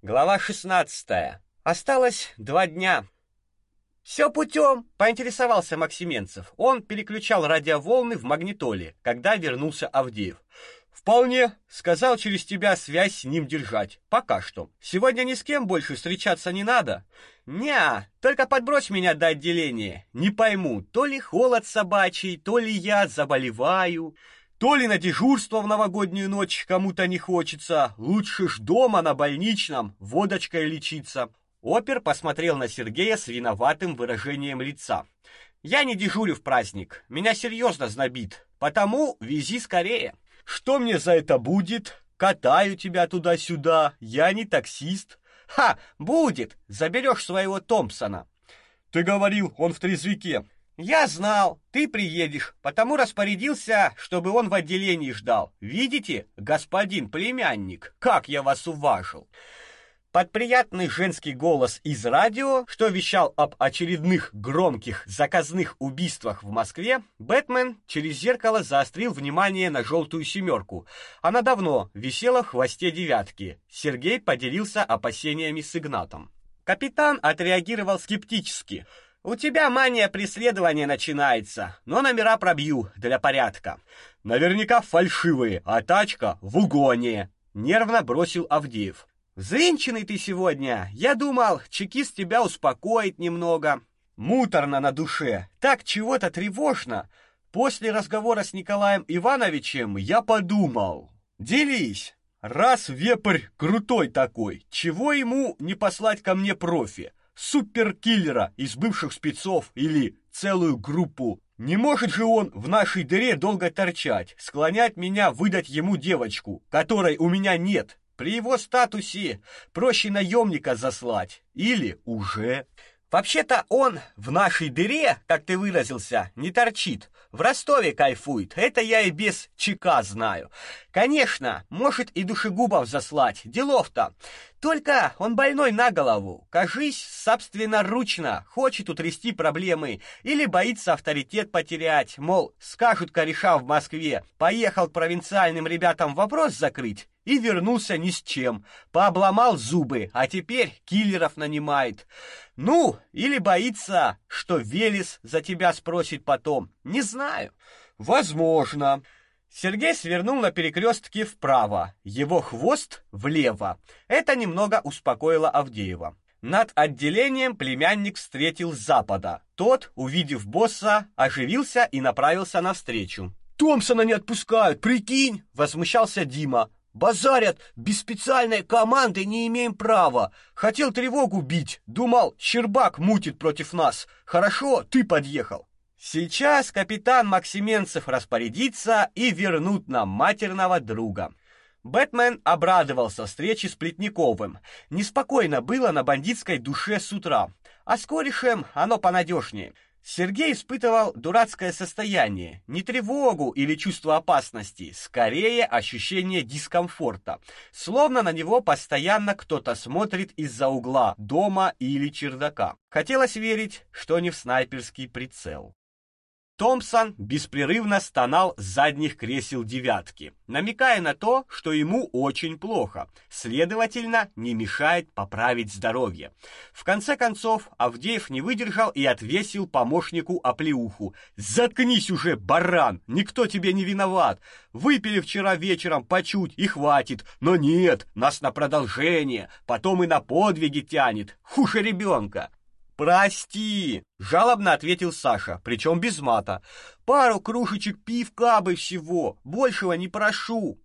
Глава 16. Осталось два дня. Все путем, поинтересовался Максименцев. Он переключал радиоволны в магнитоле, когда вернулся Авдеев. Вполне, сказал через тебя связь с ним держать. Пока что. Сегодня ни с кем больше встречаться не надо. Не, только подбрось меня до отделения. Не пойму, то ли холод собачий, то ли я заболеваю. То ли на дежурство в новогоднюю ночь кому-то не хочется, лучше ж дома на больничном водочкой лечиться. Опер посмотрел на Сергея с виноватым выражением лица. Я не дежурю в праздник, меня серьезно знобит, потому вези скорее. Что мне за это будет? Катаю тебя туда-сюда, я не таксист. Ха, будет, заберешь своего Томпсона. Ты говорил, он в трезвике. Я знал, ты приедешь, потому распорядился, чтобы он в отделении ждал. Видите, господин племянник, как я вас уважил. Под приятный женский голос из радио, что вещал об очередных громких заказных убийствах в Москве, Бэтмен через зеркало заострил внимание на желтую семерку. Она давно висела в хвосте девятки. Сергей поделился опасениями с Игнатом. Капитан отреагировал скептически – у тебя мания преследования начинается, но номера пробью для порядка. Наверняка фальшивые, а тачка в угоне, нервно бросил Авдеев. Взвинченный ты сегодня. Я думал, чекист тебя успокоит немного. Муторно на душе, так чего-то тревожно. После разговора с Николаем Ивановичем я подумал: делись. Раз вепрь крутой такой, чего ему не послать ко мне профи? Суперкиллера из бывших спецов или целую группу. Не может же он в нашей дыре долго торчать, склонять меня выдать ему девочку, которой у меня нет. При его статусе проще наемника заслать. Или уже. Вообще-то он в нашей дыре, как ты выразился, не торчит. В Ростове кайфует. Это я и без ЧК знаю. Конечно, может и душегубов заслать. Делов-то. Только он больной на голову. Кажись, собственноручно хочет утрясти проблемы или боится авторитет потерять. Мол, скажут кореша в Москве, поехал к провинциальным ребятам вопрос закрыть и вернулся ни с чем. Пообломал зубы, а теперь киллеров нанимает. Ну, или боится, что Велес за тебя спросит потом. Не знаю. Возможно. Сергей свернул на перекрестке вправо, его хвост влево. Это немного успокоило Авдеева. Над отделением племянник встретил запада. Тот, увидев босса, оживился и направился навстречу. Томпсона не отпускают, прикинь, возмущался Дима. Базарят, без специальной команды не имеем права. Хотел тревогу бить, думал, Щербак мутит против нас. Хорошо, ты подъехал. Сейчас капитан Максименцев распорядится и вернут нам матерного друга. Бэтмен обрадовался встрече с Плетниковым. Неспокойно было на бандитской душе с утра, а с корешем оно понадежнее. Сергей испытывал дурацкое состояние, не тревогу или чувство опасности, скорее ощущение дискомфорта, словно на него постоянно кто-то смотрит из-за угла дома или чердака. Хотелось верить, что не в снайперский прицел. Томпсон беспрерывно стонал с задних кресел девятки, намекая на то, что ему очень плохо, следовательно, не мешает поправить здоровье. В конце концов, Авдеев не выдержал и отвесил помощнику оплеуху. «Заткнись уже, баран! Никто тебе не виноват! Выпили вчера вечером по чуть и хватит, но нет, нас на продолжение, потом и на подвиги тянет, хуже ребенка!» «Прости!» — жалобно ответил Саша, причем без мата. «Пару кружечек пивка бы всего, большего не прошу».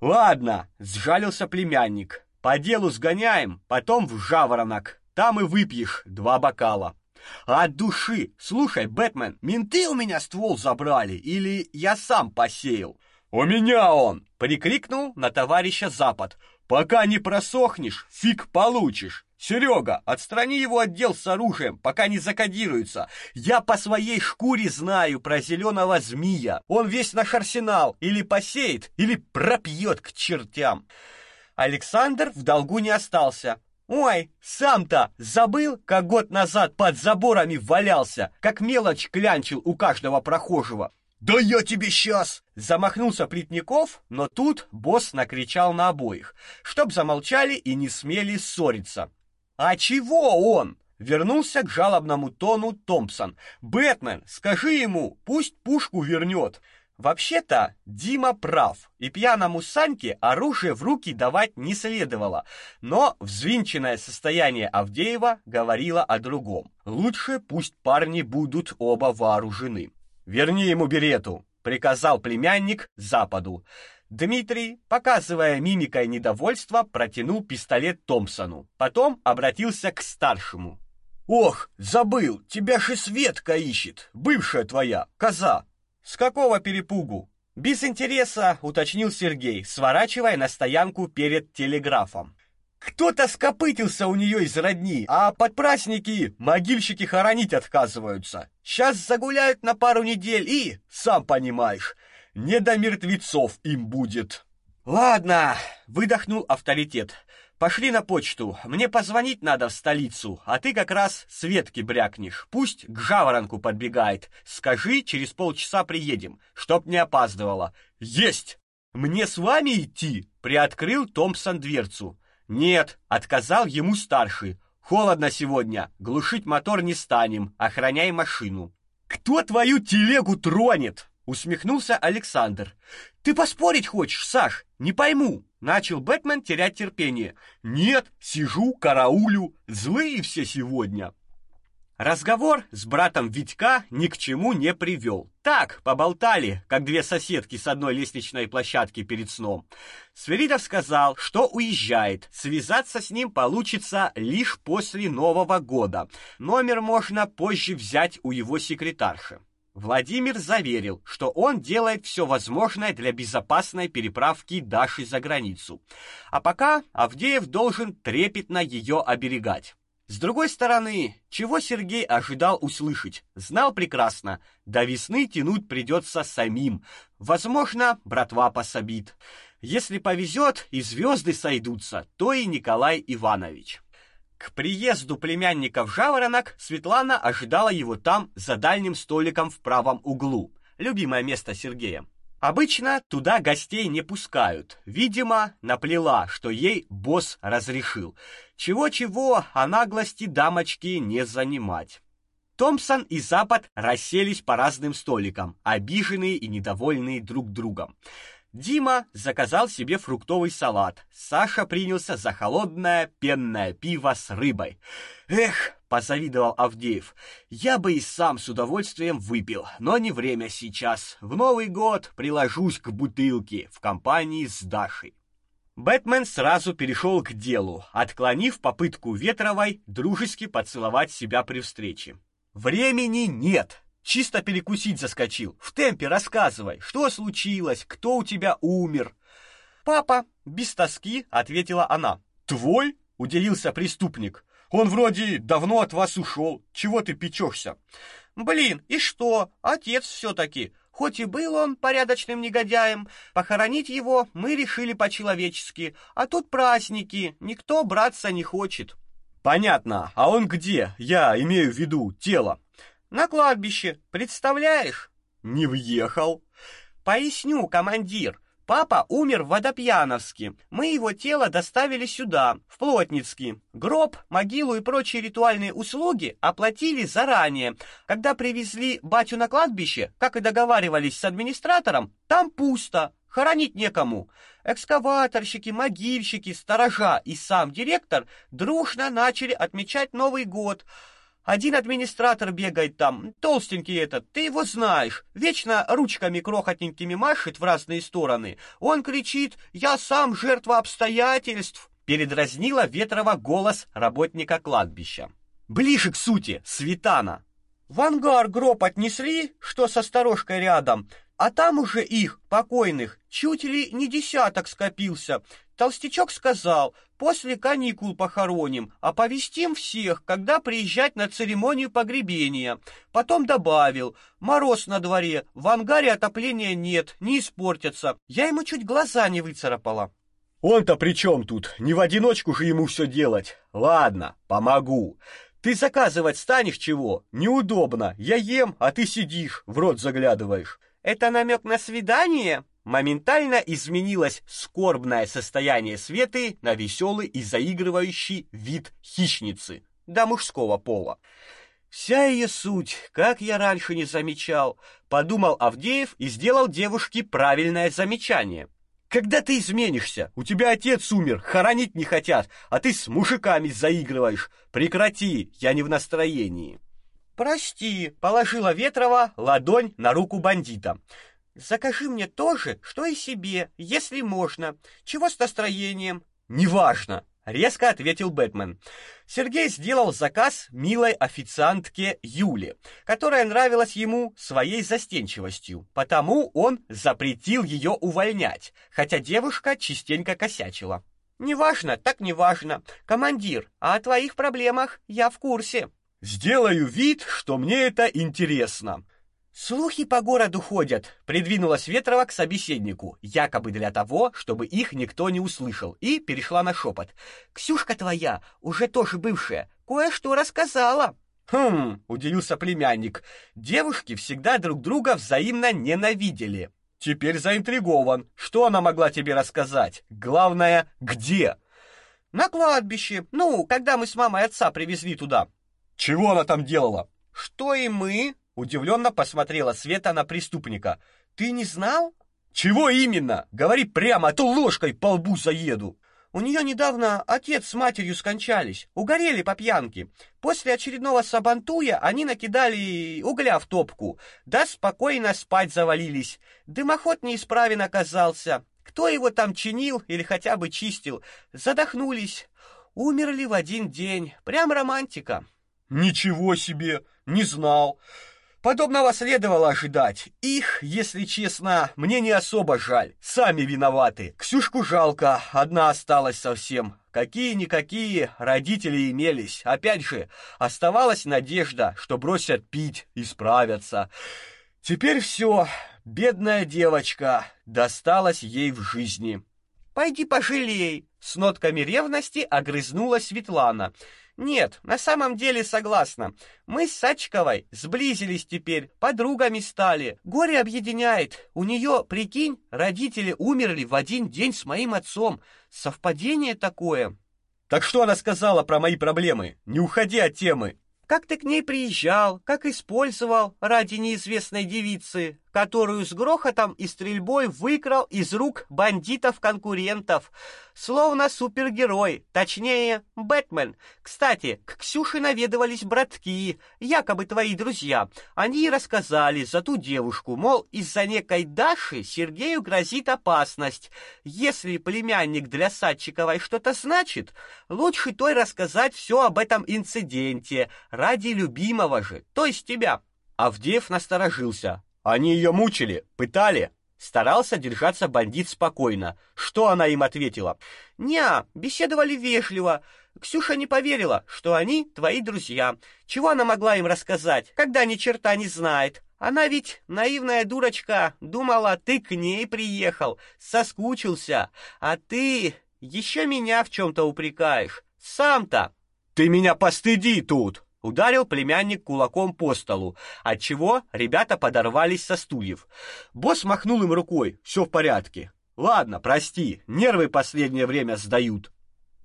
«Ладно», — сжалился племянник. «По делу сгоняем, потом в Жаворонок. Там и выпьешь два бокала». «От души! Слушай, Бэтмен, менты у меня ствол забрали или я сам посеял?» «У меня он!» — прикрикнул на товарища Запад. «Пока не просохнешь, фиг получишь!» Серега, отстрани его отдел с оружием, пока не закодируется. Я по своей шкуре знаю про зеленого змея. Он весь наш арсенал или посеет, или пропьет к чертям. Александр в долгу не остался. Ой, сам-то забыл, как год назад под заборами валялся, как мелочь клянчил у каждого прохожего. «Да я тебе сейчас!» Замахнулся Плетников, но тут босс накричал на обоих, чтоб замолчали и не смели ссориться. «А чего он?» Вернулся к жалобному тону Томпсон. «Бэтмен, скажи ему, пусть пушку вернет». Вообще-то Дима прав, и пьяному Саньке оружие в руки давать не следовало, но взвинченное состояние Авдеева говорило о другом. Лучше пусть парни будут оба вооружены. «Верни ему берету», — приказал племянник Западу. Дмитрий, показывая мимикой недовольства, протянул пистолет Томпсону. Потом обратился к старшему. «Ох, забыл, тебя же Светка ищет, бывшая твоя, коза. С какого перепугу? Без интереса, уточнил Сергей, сворачивая на стоянку перед телеграфом. Кто-то скопытился у нее из родни, а под праздники могильщики хоронить отказываются. Сейчас загуляют на пару недель и, сам понимаешь, не до мертвецов им будет. Ладно, выдохнул авторитет. Пошли на почту. Мне позвонить надо в столицу, а ты как раз Светке брякнешь. Пусть к Жаворонку подбегает. Скажи, через полчаса приедем, чтоб не опаздывала. Есть. Мне с вами идти? Приоткрыл Томпсон дверцу. Нет, отказал ему старший. Холодно сегодня, глушить мотор не станем, охраняй машину. Кто твою телегу тронет? Усмехнулся Александр. Ты поспорить хочешь, Саш? Не пойму. Начал Бэтмен терять терпение. Нет, сижу, караулю, злые все сегодня. Разговор с братом Витька ни к чему не привел. Так, поболтали, как две соседки с одной лестничной площадки перед сном. Сверидов сказал, что уезжает. Связаться с ним получится лишь после Нового года. Номер можно позже взять у его секретарши. Владимир заверил, что он делает все возможное для безопасной переправки Даши за границу. А пока Авдеев должен трепетно ее оберегать. С другой стороны, чего Сергей ожидал услышать? Знал прекрасно, до весны тянуть придется самим. Возможно, братва пособит. Если повезет и звезды сойдутся, то и Николай Иванович. К приезду племянника в Жаворонок Светлана ожидала его там, за дальним столиком в правом углу. Любимое место Сергея. Обычно туда гостей не пускают. Видимо, наплела, что ей босс разрешил. Чего-чего, а наглости дамочки не занимать. Томпсон и Запад расселись по разным столикам, обиженные и недовольные друг другом. Дима заказал себе фруктовый салат. Саша принялся за холодное пенное пиво с рыбой. Эх, позавидовал Авдеев. Я бы и сам с удовольствием выпил, но не время сейчас. В Новый год приложусь к бутылке в компании с Дашей. Бэтмен сразу перешел к делу, отклонив попытку Ветровой дружески поцеловать себя при встрече. Времени нет. Чисто перекусить заскочил. В темпе рассказывай, что случилось, кто у тебя умер. Папа, без тоски, ответила она. Твой? удивился преступник. Он вроде давно от вас ушел. Чего ты печешься? Блин, и что? Отец все таки Хоть и был он порядочным негодяем, похоронить его мы решили по-человечески. А тут праздники, никто браться не хочет. Понятно. А он где? Я имею в виду тело. На кладбище, представляешь? Не въехал. Поясню, командир. Папа умер в Водопьяновске. Мы его тело доставили сюда, в Плотницкий. Гроб, могилу и прочие ритуальные услуги оплатили заранее. Когда привезли батю на кладбище, как и договаривались с администратором, там пусто, хоронить некому. Экскаваторщики, могильщики, сторожа и сам директор дружно начали отмечать Новый год. Один администратор бегает там, толстенький этот, ты его знаешь, вечно ручками крохотненькими машет в разные стороны. Он кричит «Я сам жертва обстоятельств!» Передразнила Ветрова голос работника кладбища. Ближе к сути, Светана. В ангар гроб отнесли, что со сторожкой рядом, а там уже их, покойных, чуть ли не десяток скопился. Толстячок сказал, после каникул похороним, оповестим всех, когда приезжать на церемонию погребения. Потом добавил, мороз на дворе, в ангаре отопления нет, не испортятся. Я ему чуть глаза не выцарапала. Он-то при чем тут? Не в одиночку же ему все делать. Ладно, помогу. Ты заказывать станешь чего? Неудобно. Я ем, а ты сидишь, в рот заглядываешь. Это намек на свидание? Моментально изменилось скорбное состояние Светы на веселый и заигрывающий вид хищницы до мужского пола. Вся ее суть, как я раньше не замечал, подумал Авдеев и сделал девушке правильное замечание. Когда ты изменишься? У тебя отец умер, хоронить не хотят, а ты с мужиками заигрываешь. Прекрати, я не в настроении. Прости, положила Ветрова ладонь на руку бандита. Закажи мне тоже, что и себе, если можно. Чего с настроением? Неважно, резко ответил Бэтмен. Сергей сделал заказ милой официантке Юле, которая нравилась ему своей застенчивостью. Потому он запретил ее увольнять, хотя девушка частенько косячила. Неважно, так неважно. Командир, а о твоих проблемах я в курсе. Сделаю вид, что мне это интересно. Слухи по городу ходят, придвинулась Ветрова к собеседнику, якобы для того, чтобы их никто не услышал, и перешла на шепот. Ксюшка твоя, уже тоже бывшая, кое-что рассказала. Хм, удивился племянник. Девушки всегда друг друга взаимно ненавидели. Теперь заинтригован. Что она могла тебе рассказать? Главное, где? На кладбище. Ну, когда мы с мамой отца привезли туда. Чего она там делала? Что и мы, Удивленно посмотрела Света на преступника. Ты не знал? Чего именно? Говори прямо, а то ложкой по лбу заеду. У нее недавно отец с матерью скончались, угорели по пьянке. После очередного сабантуя они накидали угля в топку, да спокойно спать завалились. Дымоход неисправен оказался. Кто его там чинил или хотя бы чистил? Задохнулись. Умерли в один день. Прям романтика. Ничего себе, не знал. Подобного следовало ожидать. Их, если честно, мне не особо жаль. Сами виноваты. Ксюшку жалко, одна осталась совсем. Какие-никакие родители имелись. Опять же, оставалась надежда, что бросят пить и справятся. Теперь все. Бедная девочка. Досталась ей в жизни. Пойди пожалей. С нотками ревности огрызнулась Светлана. Нет, на самом деле согласна. Мы с Сачковой сблизились теперь, подругами стали. Горе объединяет. У нее, прикинь, родители умерли в один день с моим отцом. Совпадение такое. Так что она сказала про мои проблемы? Не уходи от темы. Как ты к ней приезжал, как использовал ради неизвестной девицы, которую с грохотом и стрельбой выкрал из рук бандитов-конкурентов, словно супергерой, точнее, Бэтмен. Кстати, к Ксюше наведывались братки, якобы твои друзья. Они рассказали за ту девушку, мол, из-за некой Даши Сергею грозит опасность. Если племянник для Садчиковой что-то значит, лучше той рассказать все об этом инциденте, ради любимого же, то есть тебя. Авдеев насторожился. Они ее мучили, пытали. Старался держаться бандит спокойно. Что она им ответила? «Не, беседовали вежливо. Ксюша не поверила, что они твои друзья. Чего она могла им рассказать, когда ни черта не знает? Она ведь, наивная дурочка, думала, ты к ней приехал, соскучился, а ты еще меня в чем-то упрекаешь. Сам-то...» «Ты меня постыди тут!» Ударил племянник кулаком по столу, отчего ребята подорвались со стульев. Босс махнул им рукой. Все в порядке. Ладно, прости, нервы последнее время сдают.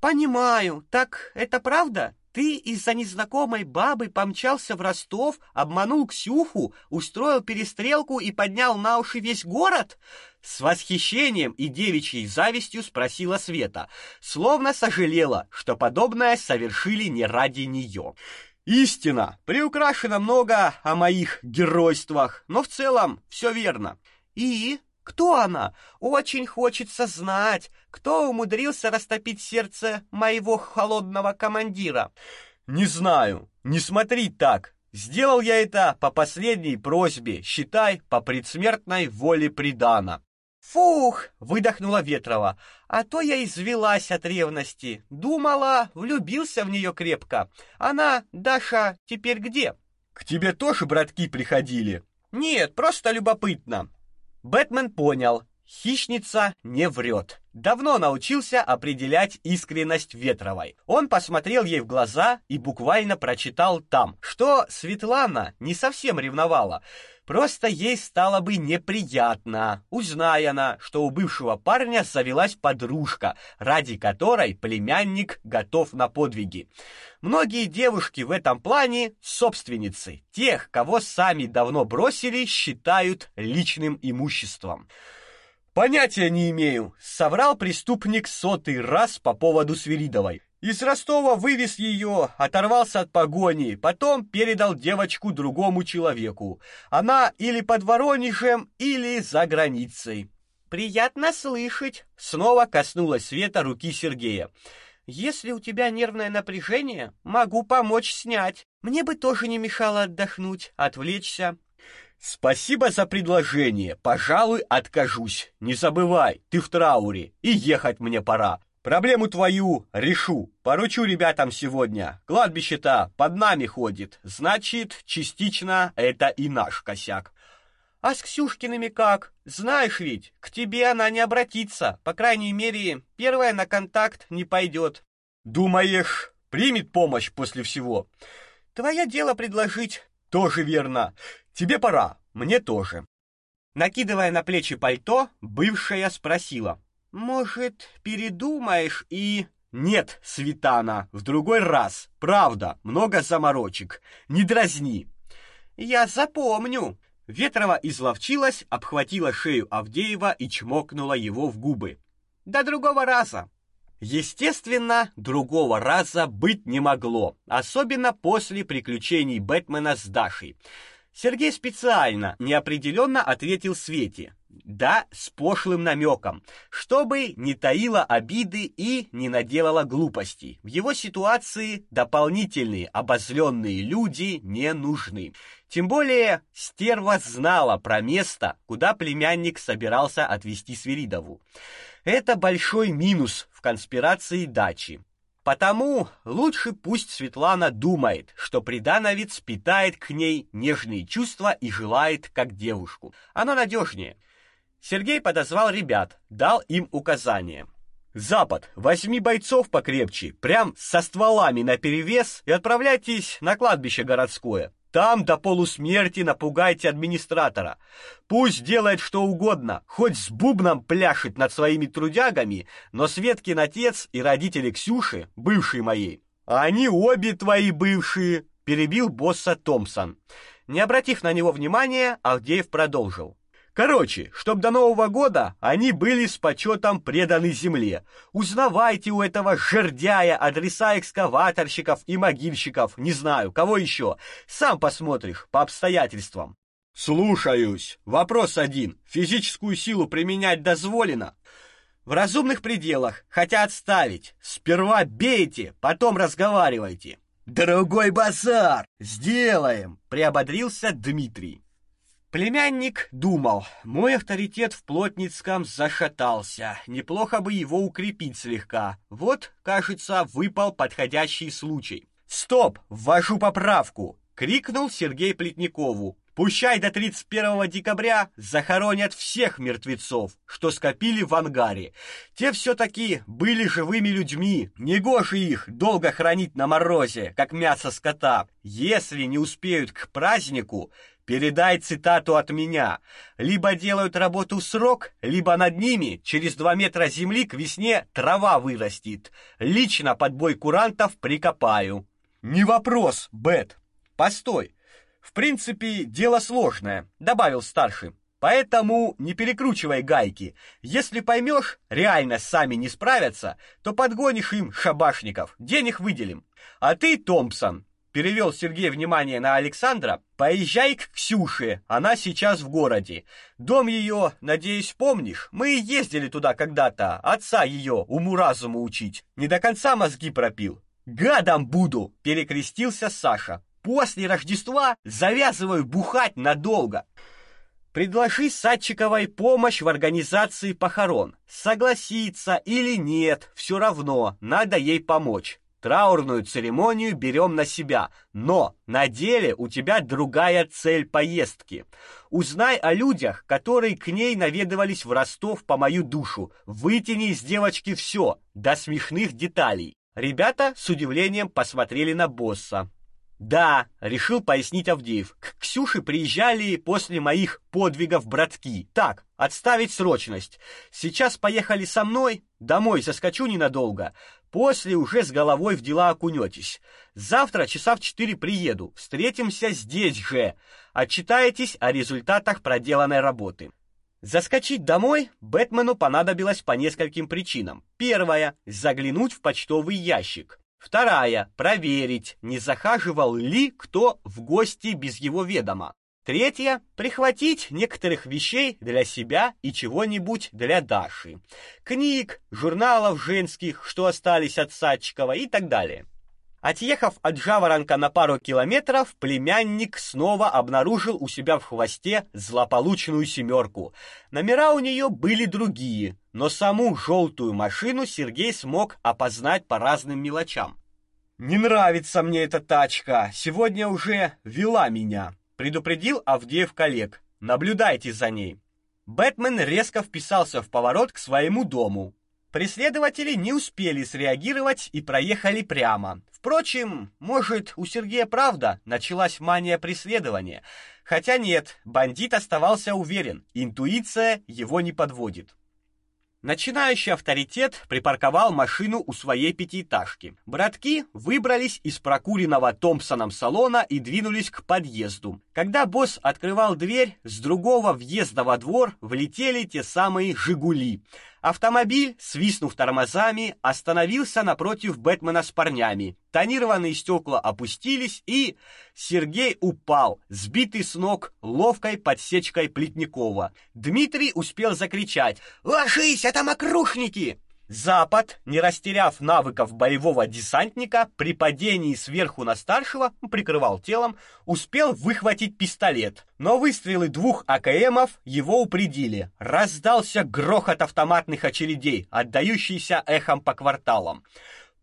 Понимаю. Так это правда? Ты из-за незнакомой бабы помчался в Ростов, обманул Ксюху, устроил перестрелку и поднял на уши весь город? С восхищением и девичьей завистью спросила Света, словно сожалела, что подобное совершили не ради нее. Истина, приукрашено много о моих геройствах, но в целом все верно. И кто она? Очень хочется знать, кто умудрился растопить сердце моего холодного командира. Не знаю. Не смотри так. Сделал я это по последней просьбе, считай, по предсмертной воле Придана. Фух, выдохнула Ветрова. А то я извелась от ревности. Думала, влюбился в нее крепко. Она, Даша, теперь где? К тебе тоже братки приходили? Нет, просто любопытно. Бэтмен понял. Хищница не врет. Давно научился определять искренность Ветровой. Он посмотрел ей в глаза и буквально прочитал там, что Светлана не совсем ревновала. Просто ей стало бы неприятно, узная она, что у бывшего парня завелась подружка, ради которой племянник готов на подвиги. Многие девушки в этом плане собственницы, тех, кого сами давно бросили, считают личным имуществом. Понятия не имею, соврал преступник сотый раз по поводу Свиридовой. Из Ростова вывез ее, оторвался от погони, потом передал девочку другому человеку. Она или под Воронежем, или за границей. Приятно слышать. Снова коснулась Света руки Сергея. Если у тебя нервное напряжение, могу помочь снять. Мне бы тоже не мешало отдохнуть, отвлечься. Спасибо за предложение. Пожалуй, откажусь. Не забывай, ты в трауре, и ехать мне пора. Проблему твою решу. Поручу ребятам сегодня. Кладбище-то под нами ходит. Значит, частично это и наш косяк. А с Ксюшкиными как? Знаешь ведь, к тебе она не обратится. По крайней мере, первая на контакт не пойдет. Думаешь, примет помощь после всего? Твое дело предложить. Тоже верно. Тебе пора, мне тоже. Накидывая на плечи пальто, бывшая спросила: может, передумаешь и Нет, Светана, в другой раз. Правда, много заморочек. Не дразни. Я запомню. Ветрова изловчилась, обхватила шею Авдеева и чмокнула его в губы. До другого раза. Естественно, другого раза быть не могло, особенно после приключений Бэтмена с Дашей. Сергей специально неопределенно ответил Свете: да, с пошлым намеком, чтобы не таила обиды и не наделала глупостей. В его ситуации дополнительные обозленные люди не нужны. Тем более стерва знала про место, куда племянник собирался отвезти Свиридову. Это большой минус в конспирации дачи. Потому лучше пусть Светлана думает, что придановец питает к ней нежные чувства и желает как девушку. Оно надежнее. Сергей подозвал ребят, дал им указания. Запад, возьми бойцов покрепче, прям со стволами наперевес и отправляйтесь на кладбище городское. Там до полусмерти напугайте администратора. Пусть делает что угодно, хоть с бубном пляшет над своими трудягами, но Светкин отец и родители Ксюши, бывшие моей, они обе твои бывшие, перебил босса Томпсон. Не обратив на него внимания, Авдеев продолжил. Короче, чтоб до Нового года они были с почетом преданы земле. Узнавайте у этого жердяя адреса экскаваторщиков и могильщиков, не знаю, кого еще. Сам посмотришь по обстоятельствам. Слушаюсь. Вопрос один. Физическую силу применять дозволено? В разумных пределах, хотя отставить. Сперва бейте, потом разговаривайте. Дорогой базар, сделаем, приободрился Дмитрий. Племянник думал, мой авторитет в Плотницком зашатался, неплохо бы его укрепить слегка. Вот, кажется, выпал подходящий случай. «Стоп! Ввожу поправку!» — крикнул Сергей Плетникову. «Пущай до 31 декабря захоронят всех мертвецов, что скопили в ангаре. Те все-таки были живыми людьми, негоже их долго хранить на морозе, как мясо скота. Если не успеют к празднику, Передай цитату от меня. Либо делают работу в срок, либо над ними через два метра земли к весне трава вырастет. Лично под бой курантов прикопаю. Не вопрос, Бет. Постой. В принципе, дело сложное, добавил старший. Поэтому не перекручивай гайки. Если поймешь, реально сами не справятся, то подгонишь им шабашников, денег выделим. А ты, Томпсон, перевел Сергей внимание на Александра. Поезжай к Ксюше, она сейчас в городе. Дом ее, надеюсь, помнишь? Мы ездили туда когда-то, отца ее уму-разуму учить. Не до конца мозги пропил. Гадом буду, перекрестился Саша. После Рождества завязываю бухать надолго. Предложи Садчиковой помощь в организации похорон. Согласится или нет, все равно надо ей помочь. Траурную церемонию берем на себя, но на деле у тебя другая цель поездки. Узнай о людях, которые к ней наведывались в Ростов по мою душу. Вытяни из девочки все, до смешных деталей. Ребята с удивлением посмотрели на босса. Да, решил пояснить Авдеев. К Ксюше приезжали после моих подвигов братки. Так, отставить срочность. Сейчас поехали со мной, домой заскочу ненадолго. После уже с головой в дела окунетесь. Завтра часа в четыре приеду. Встретимся здесь же. Отчитаетесь о результатах проделанной работы. Заскочить домой Бэтмену понадобилось по нескольким причинам. Первая заглянуть в почтовый ящик. Вторая проверить, не захаживал ли кто в гости без его ведома. Третья прихватить некоторых вещей для себя и чего-нибудь для Даши. Книг, журналов женских, что остались от Садчикова и так далее. Отъехав от Жаворонка на пару километров, племянник снова обнаружил у себя в хвосте злополучную семерку. Номера у нее были другие, но саму желтую машину Сергей смог опознать по разным мелочам. Не нравится мне эта тачка. Сегодня уже вела меня, предупредил Авдеев коллег. Наблюдайте за ней. Бэтмен резко вписался в поворот к своему дому. Преследователи не успели среагировать и проехали прямо. Впрочем, может, у Сергея правда началась мания преследования. Хотя нет, бандит оставался уверен, интуиция его не подводит. Начинающий авторитет припарковал машину у своей пятиэтажки. Братки выбрались из прокуренного Томпсоном салона и двинулись к подъезду. Когда босс открывал дверь, с другого въезда во двор влетели те самые «Жигули». Автомобиль, свистнув тормозами, остановился напротив Бэтмена с парнями. Тонированные стекла опустились, и Сергей упал, сбитый с ног ловкой подсечкой Плетникова. Дмитрий успел закричать «Ложись, это мокрушники!» Запад, не растеряв навыков боевого десантника, при падении сверху на старшего, прикрывал телом, успел выхватить пистолет. Но выстрелы двух АКМов его упредили. Раздался грохот автоматных очередей, отдающийся эхом по кварталам.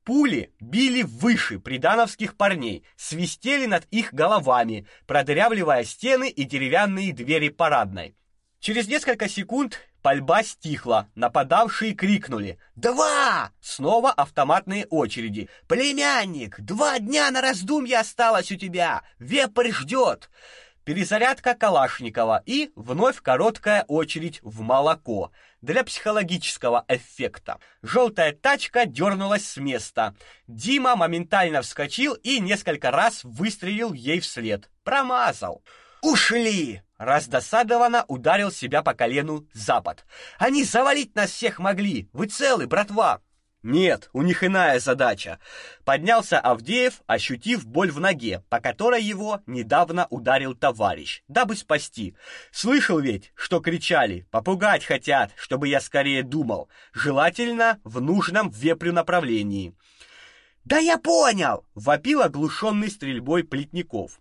Пули били выше придановских парней, свистели над их головами, продырявливая стены и деревянные двери парадной. Через несколько секунд Пальба стихла, нападавшие крикнули «Два!» Снова автоматные очереди. «Племянник, два дня на раздумье осталось у тебя! Вепрь ждет!» Перезарядка Калашникова и вновь короткая очередь в молоко для психологического эффекта. Желтая тачка дернулась с места. Дима моментально вскочил и несколько раз выстрелил ей вслед. Промазал. «Ушли!» Раздосадованно ударил себя по колену Запад. «Они завалить нас всех могли! Вы целы, братва!» Нет, у них иная задача. Поднялся Авдеев, ощутив боль в ноге, по которой его недавно ударил товарищ, дабы спасти. Слышал ведь, что кричали: "Попугать хотят, чтобы я скорее думал, желательно в нужном вепрю направлении". "Да я понял", вопил оглушенный стрельбой Плетников.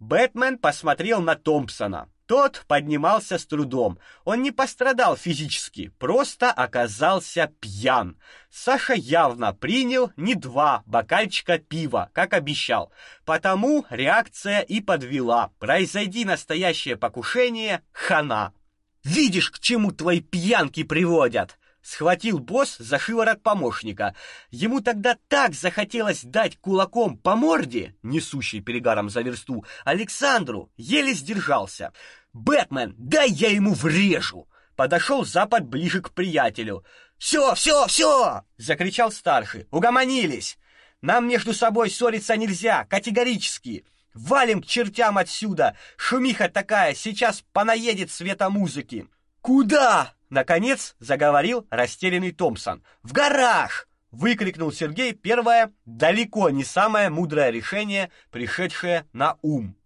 Бэтмен посмотрел на Томпсона. Тот поднимался с трудом. Он не пострадал физически, просто оказался пьян. Саша явно принял не два бокальчика пива, как обещал. Потому реакция и подвела. Произойди настоящее покушение, хана. Видишь, к чему твои пьянки приводят? Схватил босс за шиворот помощника. Ему тогда так захотелось дать кулаком по морде, несущей перегаром за версту, Александру еле сдержался. «Бэтмен, дай я ему врежу!» Подошел Запад ближе к приятелю. «Все, все, все!» — закричал старший. «Угомонились! Нам между собой ссориться нельзя, категорически!» Валим к чертям отсюда! Шумиха такая, сейчас понаедет света музыки. Куда? Наконец заговорил растерянный Томпсон. «В гараж!» — выкрикнул Сергей первое, далеко не самое мудрое решение, пришедшее на ум.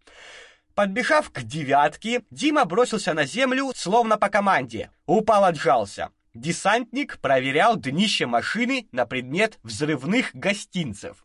Подбежав к девятке, Дима бросился на землю, словно по команде. Упал, отжался. Десантник проверял днище машины на предмет взрывных гостинцев.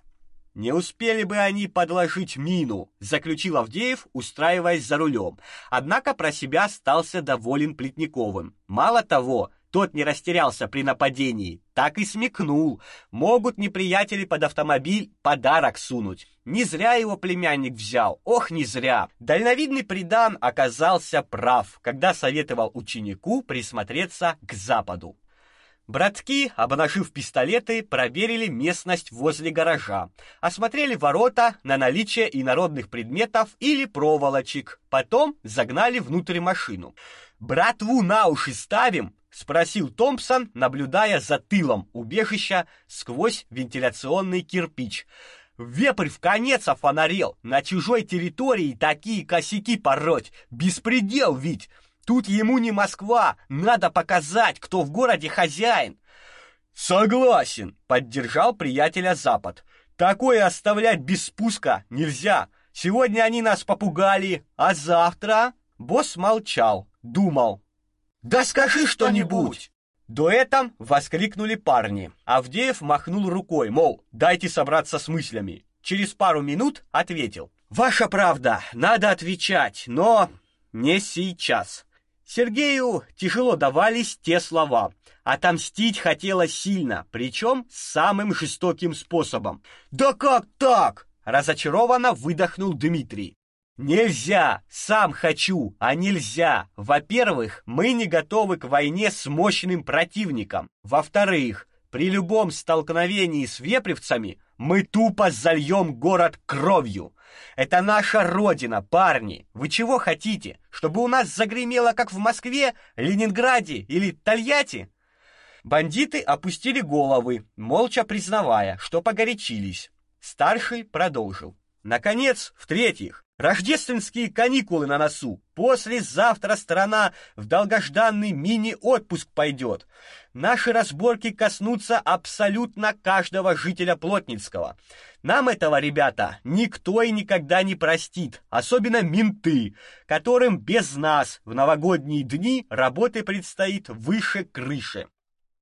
Не успели бы они подложить мину, заключил Авдеев, устраиваясь за рулем. Однако про себя остался доволен Плетниковым. Мало того, тот не растерялся при нападении, так и смекнул. Могут неприятели под автомобиль подарок сунуть. Не зря его племянник взял. Ох, не зря. Дальновидный придан оказался прав, когда советовал ученику присмотреться к западу. Братки, обнажив пистолеты, проверили местность возле гаража, осмотрели ворота на наличие инородных предметов или проволочек, потом загнали внутрь машину. «Братву на уши ставим?» — спросил Томпсон, наблюдая за тылом убежища сквозь вентиляционный кирпич. «Вепрь в конец офонарел, на чужой территории такие косяки пороть, беспредел ведь!» Тут ему не Москва, надо показать, кто в городе хозяин. Согласен, поддержал приятеля Запад. Такое оставлять без спуска нельзя. Сегодня они нас попугали, а завтра босс молчал, думал. Да скажи что-нибудь. Дуэтом воскликнули парни. Авдеев махнул рукой, мол, дайте собраться с мыслями. Через пару минут ответил: "Ваша правда, надо отвечать, но не сейчас. Сергею тяжело давались те слова. Отомстить хотелось сильно, причем самым жестоким способом. «Да как так?» – разочарованно выдохнул Дмитрий. «Нельзя! Сам хочу, а нельзя! Во-первых, мы не готовы к войне с мощным противником. Во-вторых, при любом столкновении с вепревцами мы тупо зальем город кровью. Это наша родина, парни. Вы чего хотите? Чтобы у нас загремело, как в Москве, Ленинграде или Тольятти? Бандиты опустили головы, молча признавая, что погорячились. Старший продолжил. Наконец, в-третьих, рождественские каникулы на носу. Послезавтра страна в долгожданный мини-отпуск пойдет. Наши разборки коснутся абсолютно каждого жителя Плотницкого. Нам этого, ребята, никто и никогда не простит, особенно менты, которым без нас в новогодние дни работы предстоит выше крыши.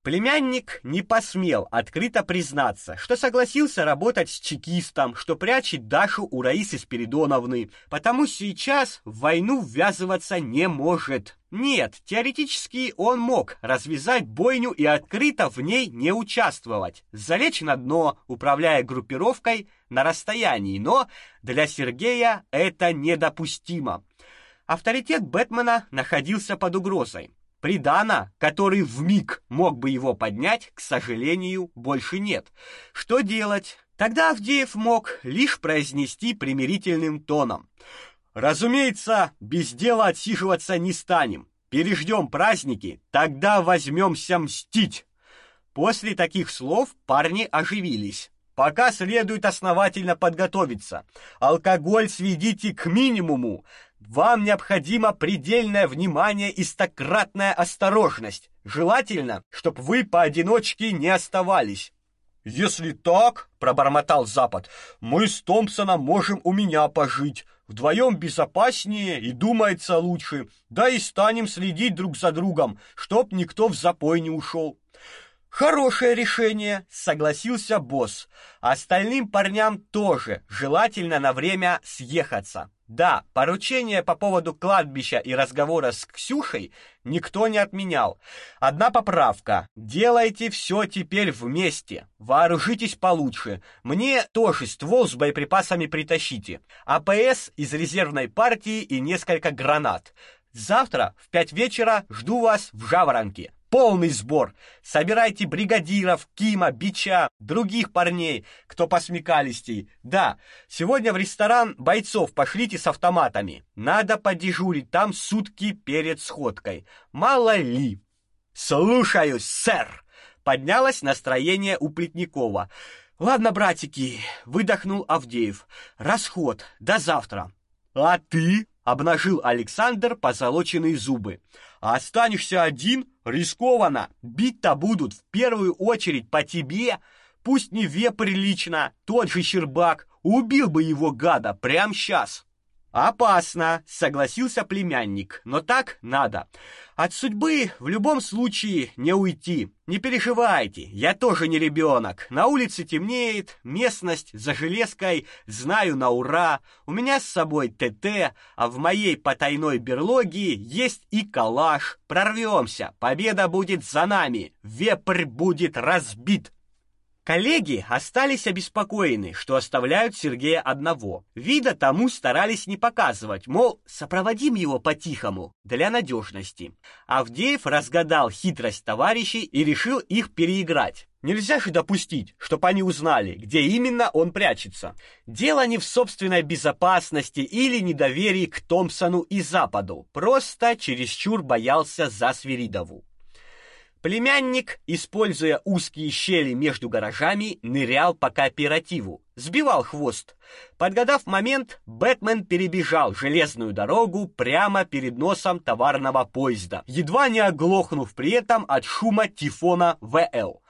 Племянник не посмел открыто признаться, что согласился работать с чекистом, что прячет Дашу у Раисы Спиридоновны, потому сейчас в войну ввязываться не может. Нет, теоретически он мог развязать бойню и открыто в ней не участвовать, залечь на дно, управляя группировкой на расстоянии, но для Сергея это недопустимо. Авторитет Бэтмена находился под угрозой. Придана, который в миг мог бы его поднять, к сожалению, больше нет. Что делать? Тогда Авдеев мог лишь произнести примирительным тоном: "Разумеется, без дела отсиживаться не станем. Переждем праздники, тогда возьмемся мстить". После таких слов парни оживились. Пока следует основательно подготовиться. Алкоголь сведите к минимуму. Вам необходимо предельное внимание и стократная осторожность. Желательно, чтобы вы поодиночке не оставались. Если так, пробормотал Запад. Мы с Томпсоном можем у меня пожить. Вдвоем безопаснее и думается лучше. Да и станем следить друг за другом, чтоб никто в запой не ушел. Хорошее решение, согласился босс. Остальным парням тоже, желательно на время съехаться. Да, поручение по поводу кладбища и разговора с Ксюшей никто не отменял. Одна поправка: делайте все теперь вместе. Вооружитесь получше. Мне тоже ствол с боеприпасами притащите. АПС из резервной партии и несколько гранат. Завтра в пять вечера жду вас в Жаворонке. Полный сбор. Собирайте бригадиров, Кима, Бича, других парней, кто посмекалистей. Да, сегодня в ресторан бойцов пошлите с автоматами. Надо подежурить там сутки перед сходкой. Мало ли. Слушаюсь, сэр. Поднялось настроение у Плетникова. Ладно, братики, выдохнул Авдеев. Расход. До завтра. А ты? обнажил Александр позолоченные зубы. А останешься один рискованно. Бить-то будут в первую очередь по тебе. Пусть не вепрь лично, тот же Щербак убил бы его гада прямо сейчас. Опасно, согласился племянник. Но так надо. От судьбы в любом случае не уйти. Не переживайте, я тоже не ребенок. На улице темнеет, местность за железкой знаю на ура. У меня с собой ТТ, а в моей потайной берлоге есть и калаш. Прорвемся, победа будет за нами. Вепрь будет разбит. Коллеги остались обеспокоены, что оставляют Сергея одного. Вида тому старались не показывать, мол, сопроводим его по-тихому, для надежности. Авдеев разгадал хитрость товарищей и решил их переиграть. Нельзя же допустить, чтобы они узнали, где именно он прячется. Дело не в собственной безопасности или недоверии к Томпсону и Западу, просто чересчур боялся за Свиридову. Племянник, используя узкие щели между гаражами, нырял по кооперативу, сбивал хвост. Подгадав момент, Бэтмен перебежал железную дорогу прямо перед носом товарного поезда, едва не оглохнув при этом от шума тифона ВЛ.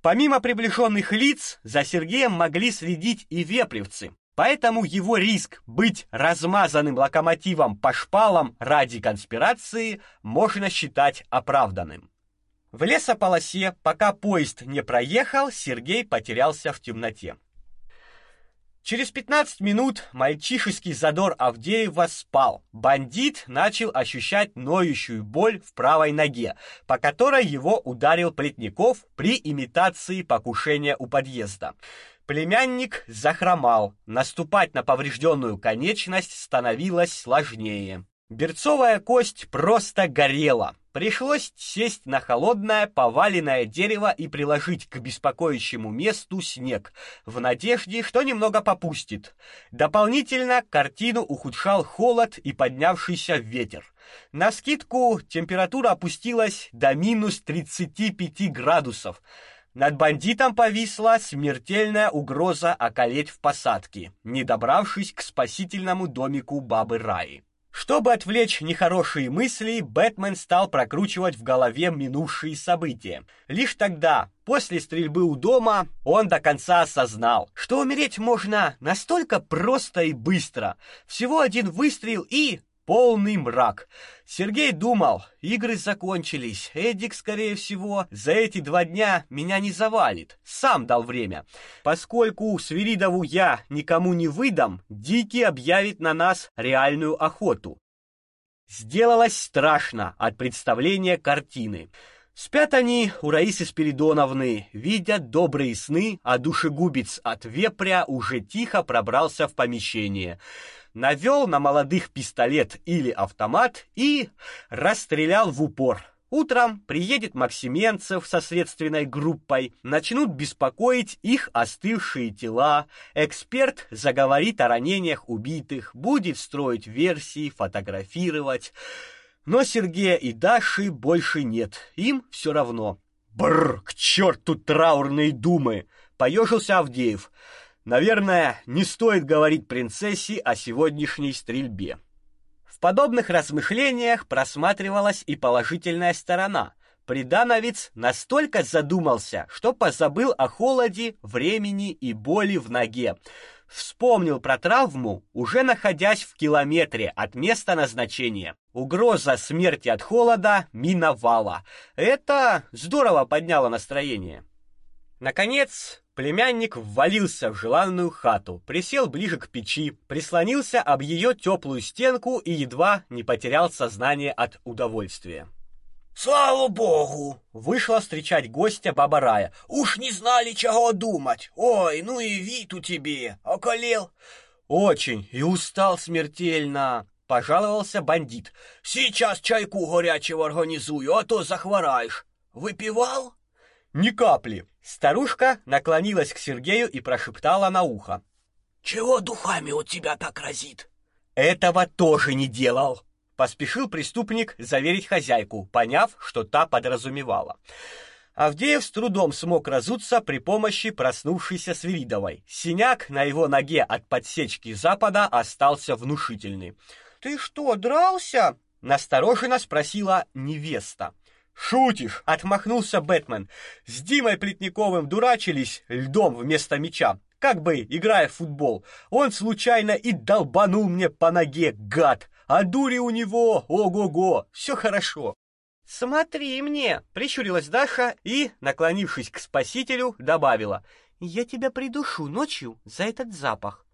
Помимо приближенных лиц, за Сергеем могли следить и вепревцы. Поэтому его риск быть размазанным локомотивом по шпалам ради конспирации можно считать оправданным. В лесополосе, пока поезд не проехал, Сергей потерялся в темноте. Через 15 минут мальчишеский задор Авдеева спал. Бандит начал ощущать ноющую боль в правой ноге, по которой его ударил Плетников при имитации покушения у подъезда. Племянник захромал. Наступать на поврежденную конечность становилось сложнее. Берцовая кость просто горела. Пришлось сесть на холодное поваленное дерево и приложить к беспокоящему месту снег, в надежде, что немного попустит. Дополнительно картину ухудшал холод и поднявшийся ветер. На скидку температура опустилась до минус 35 градусов. Над бандитом повисла смертельная угроза околеть в посадке, не добравшись к спасительному домику бабы Раи. Чтобы отвлечь нехорошие мысли, Бэтмен стал прокручивать в голове минувшие события. Лишь тогда, после стрельбы у дома, он до конца осознал, что умереть можно настолько просто и быстро. Всего один выстрел и полный мрак. Сергей думал, игры закончились. Эдик, скорее всего, за эти два дня меня не завалит. Сам дал время. Поскольку Свиридову я никому не выдам, Дикий объявит на нас реальную охоту. Сделалось страшно от представления картины. Спят они у Раисы Спиридоновны, видят добрые сны, а душегубец от вепря уже тихо пробрался в помещение навел на молодых пистолет или автомат и расстрелял в упор. Утром приедет Максименцев со следственной группой, начнут беспокоить их остывшие тела. Эксперт заговорит о ранениях убитых, будет строить версии, фотографировать. Но Сергея и Даши больше нет. Им все равно. Бррр, к черту траурные думы, поежился Авдеев. Наверное, не стоит говорить принцессе о сегодняшней стрельбе. В подобных размышлениях просматривалась и положительная сторона. Придановец настолько задумался, что позабыл о холоде, времени и боли в ноге. Вспомнил про травму, уже находясь в километре от места назначения. Угроза смерти от холода миновала. Это здорово подняло настроение. Наконец, Племянник ввалился в желанную хату, присел ближе к печи, прислонился об ее теплую стенку и едва не потерял сознание от удовольствия. Слава богу, вышла встречать гостя баба Рая. Уж не знали, чего думать. Ой, ну и вид у тебе, околел. Очень, и устал смертельно, пожаловался бандит. Сейчас чайку горячего организую, а то захвораешь. Выпивал? Ни капли. Старушка наклонилась к Сергею и прошептала на ухо: "Чего духами у тебя так разит?" "Этого тоже не делал", поспешил преступник заверить хозяйку, поняв, что та подразумевала. Авдеев с трудом смог разуться при помощи проснувшейся Свиридовой. Синяк на его ноге от подсечки запада остался внушительный. "Ты что, дрался?" настороженно спросила невеста. Шутишь? Отмахнулся Бэтмен. С Димой Плетниковым дурачились льдом вместо меча. как бы играя в футбол. Он случайно и долбанул мне по ноге, гад. А дури у него, ого-го, все хорошо. «Смотри мне!» — прищурилась Даша и, наклонившись к спасителю, добавила. «Я тебя придушу ночью за этот запах».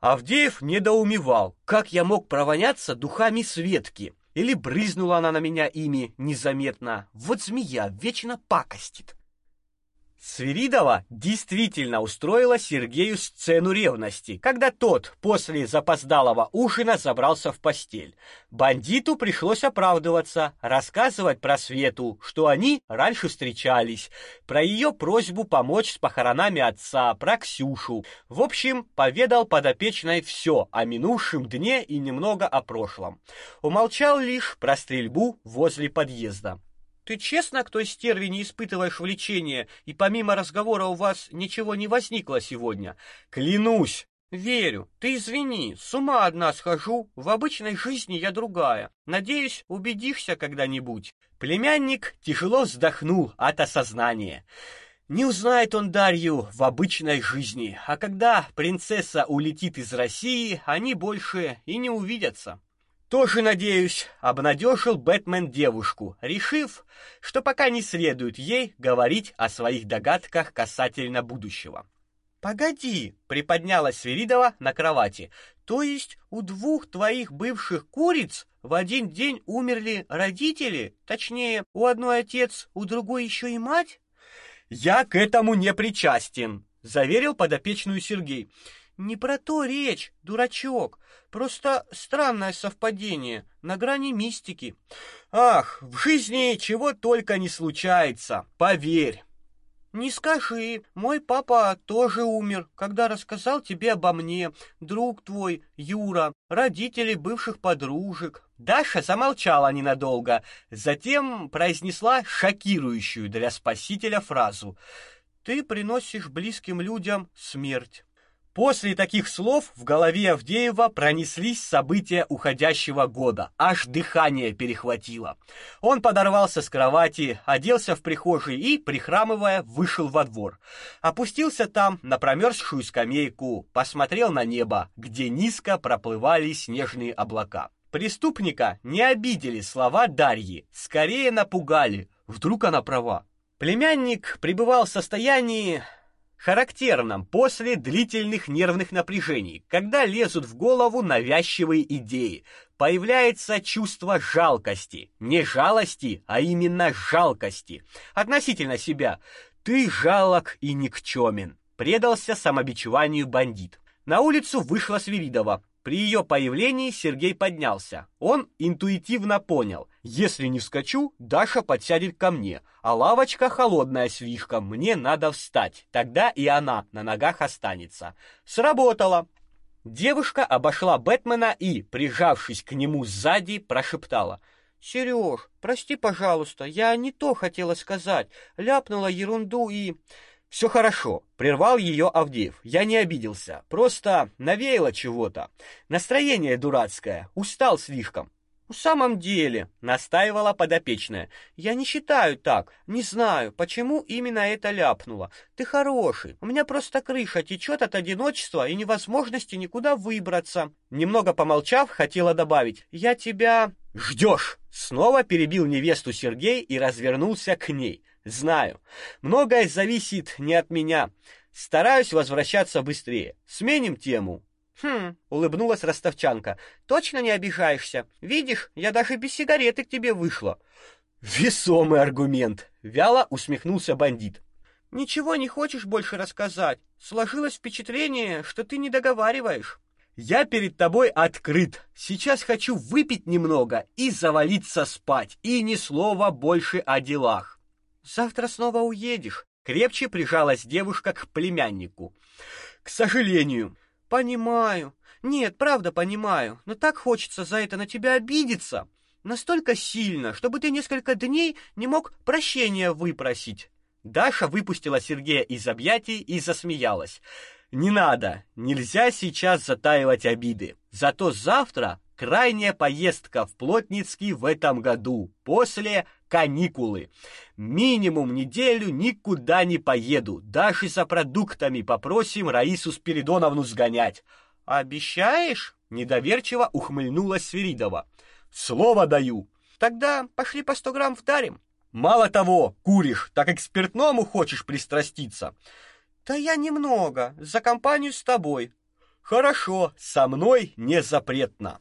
Авдеев недоумевал, как я мог провоняться духами Светки. Или брызнула она на меня ими незаметно. Вот змея вечно пакостит. Свиридова действительно устроила Сергею сцену ревности, когда тот после запоздалого ужина забрался в постель. Бандиту пришлось оправдываться, рассказывать про Свету, что они раньше встречались, про ее просьбу помочь с похоронами отца, про Ксюшу. В общем, поведал подопечной все о минувшем дне и немного о прошлом. Умолчал лишь про стрельбу возле подъезда. Ты честно к той стерве не испытываешь влечения, и помимо разговора у вас ничего не возникло сегодня? Клянусь. Верю. Ты извини, с ума одна схожу, в обычной жизни я другая. Надеюсь, убедишься когда-нибудь. Племянник тяжело вздохнул от осознания. Не узнает он Дарью в обычной жизни, а когда принцесса улетит из России, они больше и не увидятся. Тоже, надеюсь, обнадежил Бэтмен девушку, решив, что пока не следует ей говорить о своих догадках касательно будущего. Погоди, приподнялась Свиридова на кровати. То есть у двух твоих бывших куриц в один день умерли родители, точнее, у одной отец, у другой еще и мать? Я к этому не причастен, заверил подопечную Сергей. Не про то речь, дурачок. Просто странное совпадение, на грани мистики. Ах, в жизни чего только не случается, поверь. Не скажи, мой папа тоже умер, когда рассказал тебе обо мне, друг твой, Юра, родители бывших подружек. Даша замолчала ненадолго, затем произнесла шокирующую для спасителя фразу: "Ты приносишь близким людям смерть". После таких слов в голове Авдеева пронеслись события уходящего года, аж дыхание перехватило. Он подорвался с кровати, оделся в прихожей и, прихрамывая, вышел во двор. Опустился там на промерзшую скамейку, посмотрел на небо, где низко проплывали снежные облака. Преступника не обидели слова Дарьи, скорее напугали. Вдруг она права. Племянник пребывал в состоянии характерном после длительных нервных напряжений, когда лезут в голову навязчивые идеи, появляется чувство жалкости, не жалости, а именно жалкости относительно себя. Ты жалок и никчемен. Предался самобичеванию бандит. На улицу вышла Свиридова. При ее появлении Сергей поднялся. Он интуитивно понял: если не вскочу, Даша подсядет ко мне, а лавочка холодная слишком, мне надо встать. Тогда и она на ногах останется. Сработало. Девушка обошла Бэтмена и, прижавшись к нему сзади, прошептала: «Сереж, прости, пожалуйста, я не то хотела сказать, ляпнула ерунду и все хорошо, прервал ее Авдеев. Я не обиделся, просто навеяло чего-то. Настроение дурацкое, устал слишком. В самом деле, настаивала подопечная. Я не считаю так. Не знаю, почему именно это ляпнула. Ты хороший. У меня просто крыша течет от одиночества и невозможности никуда выбраться. Немного помолчав, хотела добавить: "Я тебя ждешь!» Снова перебил невесту Сергей и развернулся к ней. Знаю, многое зависит не от меня. Стараюсь возвращаться быстрее. Сменим тему. Хм, улыбнулась ростовчанка. Точно не обижаешься? Видишь, я даже без сигареты к тебе вышла. Весомый аргумент, вяло усмехнулся бандит. Ничего не хочешь больше рассказать? Сложилось впечатление, что ты не договариваешь. Я перед тобой открыт. Сейчас хочу выпить немного и завалиться спать, и ни слова больше о делах. Завтра снова уедешь. Крепче прижалась девушка к племяннику. К сожалению. Понимаю. Нет, правда понимаю, но так хочется за это на тебя обидеться. Настолько сильно, чтобы ты несколько дней не мог прощения выпросить. Даша выпустила Сергея из объятий и засмеялась. Не надо, нельзя сейчас затаивать обиды. Зато завтра крайняя поездка в Плотницкий в этом году, после каникулы. Минимум неделю никуда не поеду. Даже за продуктами попросим Раису Спиридоновну сгонять. Обещаешь? Недоверчиво ухмыльнулась Свиридова. Слово даю. Тогда пошли по сто грамм вдарим. Мало того, куришь, так спиртному хочешь пристраститься. Да я немного, за компанию с тобой. Хорошо, со мной не запретно.